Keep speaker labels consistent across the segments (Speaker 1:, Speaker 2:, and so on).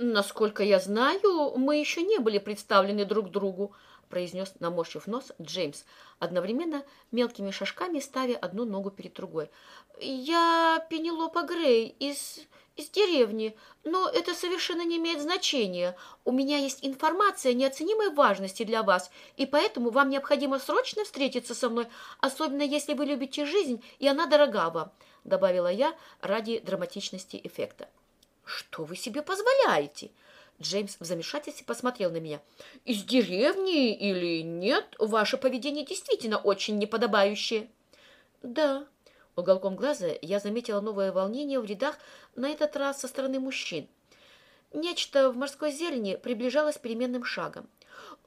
Speaker 1: Насколько я знаю, мы еще не были представлены друг другу, произнес, наморщив нос, Джеймс, одновременно мелкими шажками ставя одну ногу перед другой. «Я Пенелопа Грей из, из деревни, но это совершенно не имеет значения. У меня есть информация неоценимой важности для вас, и поэтому вам необходимо срочно встретиться со мной, особенно если вы любите жизнь, и она дорога вам», добавила я ради драматичности эффекта. «Что вы себе позволяете?» Джеймс в замешательстве посмотрел на меня. «Из деревни или нет? Ваше поведение действительно очень неподобающее». «Да». Уголком глаза я заметила новое волнение в рядах, на этот раз со стороны мужчин. Нечто в морской зелени приближалось переменным шагом.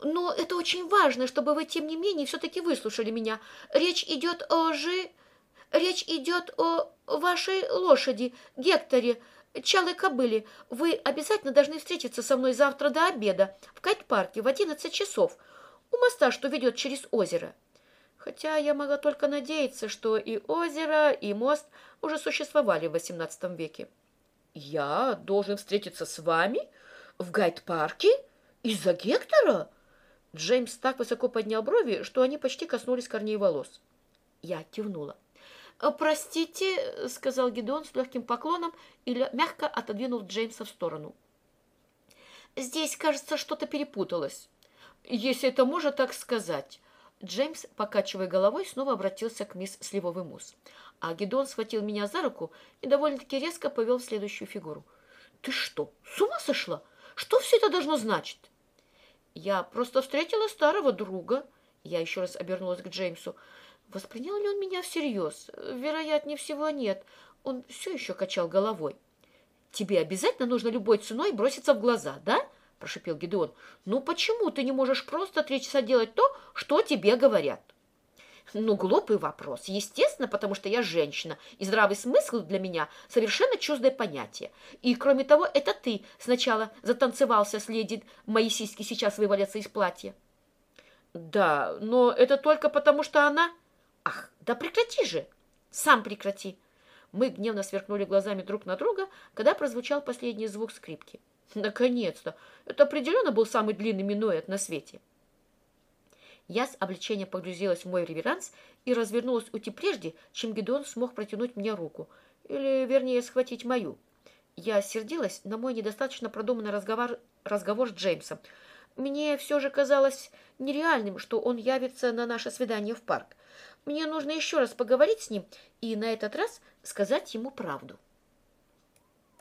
Speaker 1: «Но это очень важно, чтобы вы, тем не менее, все-таки выслушали меня. Речь идет о жи... Речь идет о вашей лошади, Гекторе, Чалы кобыли, вы обязательно должны встретиться со мной завтра до обеда в кайт-парке в одиннадцать часов у моста, что ведет через озеро. Хотя я могла только надеяться, что и озеро, и мост уже существовали в XVIII веке. Я должен встретиться с вами в гайд-парке из-за Гектора? Джеймс так высоко поднял брови, что они почти коснулись корней волос. Я кивнула. «Простите», — сказал Гедеон с легким поклоном и мягко отодвинул Джеймса в сторону. «Здесь, кажется, что-то перепуталось. Если это можно так сказать». Джеймс, покачивая головой, снова обратился к мисс Сливовый Мусс. А Гедеон схватил меня за руку и довольно-таки резко повел в следующую фигуру. «Ты что, с ума сошла? Что все это должно значить?» «Я просто встретила старого друга». Я еще раз обернулась к Джеймсу. Воспринял ли он меня всерьез? Вероятнее всего, нет. Он все еще качал головой. «Тебе обязательно нужно любой ценой броситься в глаза, да?» – прошипел Гедеон. «Ну почему ты не можешь просто три часа делать то, что тебе говорят?» «Ну, глупый вопрос. Естественно, потому что я женщина, и здравый смысл для меня совершенно чуждое понятие. И, кроме того, это ты сначала затанцевался с леди, мои сиськи сейчас вывалятся из платья». «Да, но это только потому, что она...» Ах, да прекрати же! Сам прекрати! Мы гневно сверкнули глазами друг на друга, когда прозвучал последний звук скрипки. Наконец-то! Это определенно был самый длинный минуэт на свете. Я с облегчением погрузилась в мой реверанс и развернулась уйти прежде, чем Гедеон смог протянуть мне руку. Или, вернее, схватить мою. Я сердилась на мой недостаточно продуманный разговор, разговор с Джеймсом. Мне все же казалось нереальным, что он явится на наше свидание в парк. Мне нужно еще раз поговорить с ним и на этот раз сказать ему правду.